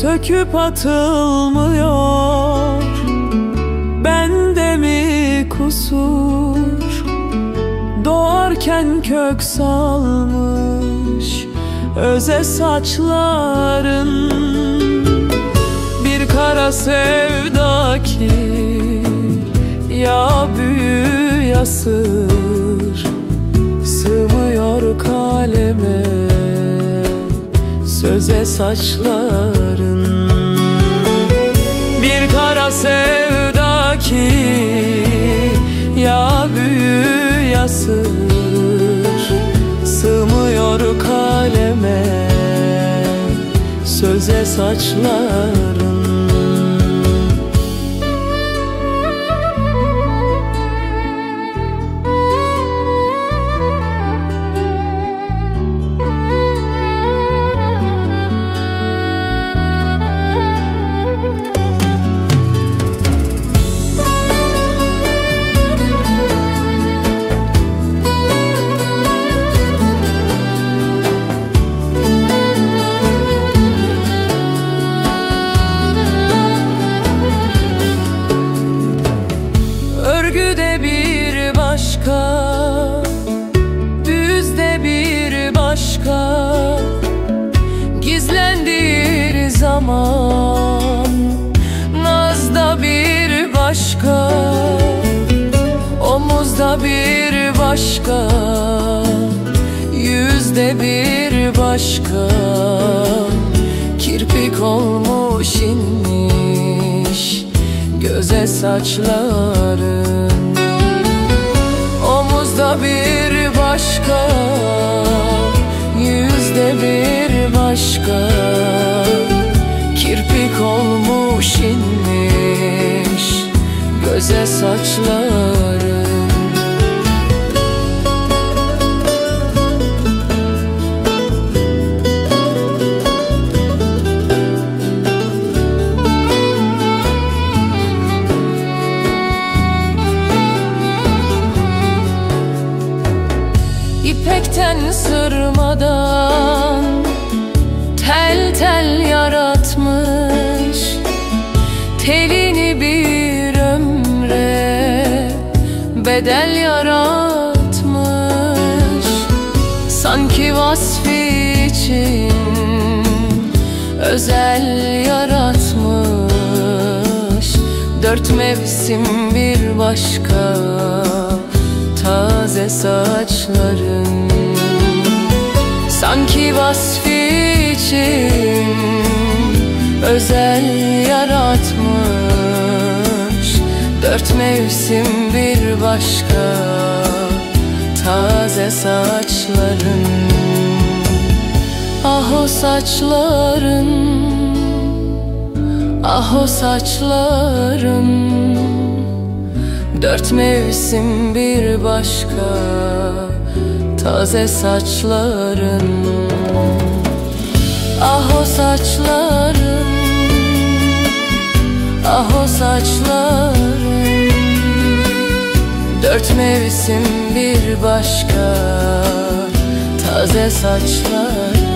söküp atılmıyor. Bende mi kusur? Doğarken kök salmış Öze saçların. Bir kara sevda ki Ya büyü ya sır Sığmıyor kaleme Söze saçların Bir kara sevda ki Ya büyü ya sır. Sığmıyor kaleme Söze saçların bir başka Yüzde bir başka. Kirpik olmuş inmiş Göze saçların. Omuzda bir başka Yüzde bir başka. Kirpik olmuş inmiş Göze saçların sırmadan Tel tel yaratmış Telini bir ömre Bedel yaratmış. Sanki vasfi için Özel yaratmış. Dört mevsim bir başka taze saçların Sanki vasfi için özel yaratmış. Dört mevsim bir başka taze saçların. Ah o saçların Ah o saçların. Dört mevsim bir başka Taze saçların. Ah o saçların Ah o saçların. Dört mevsim bir başka Taze saçların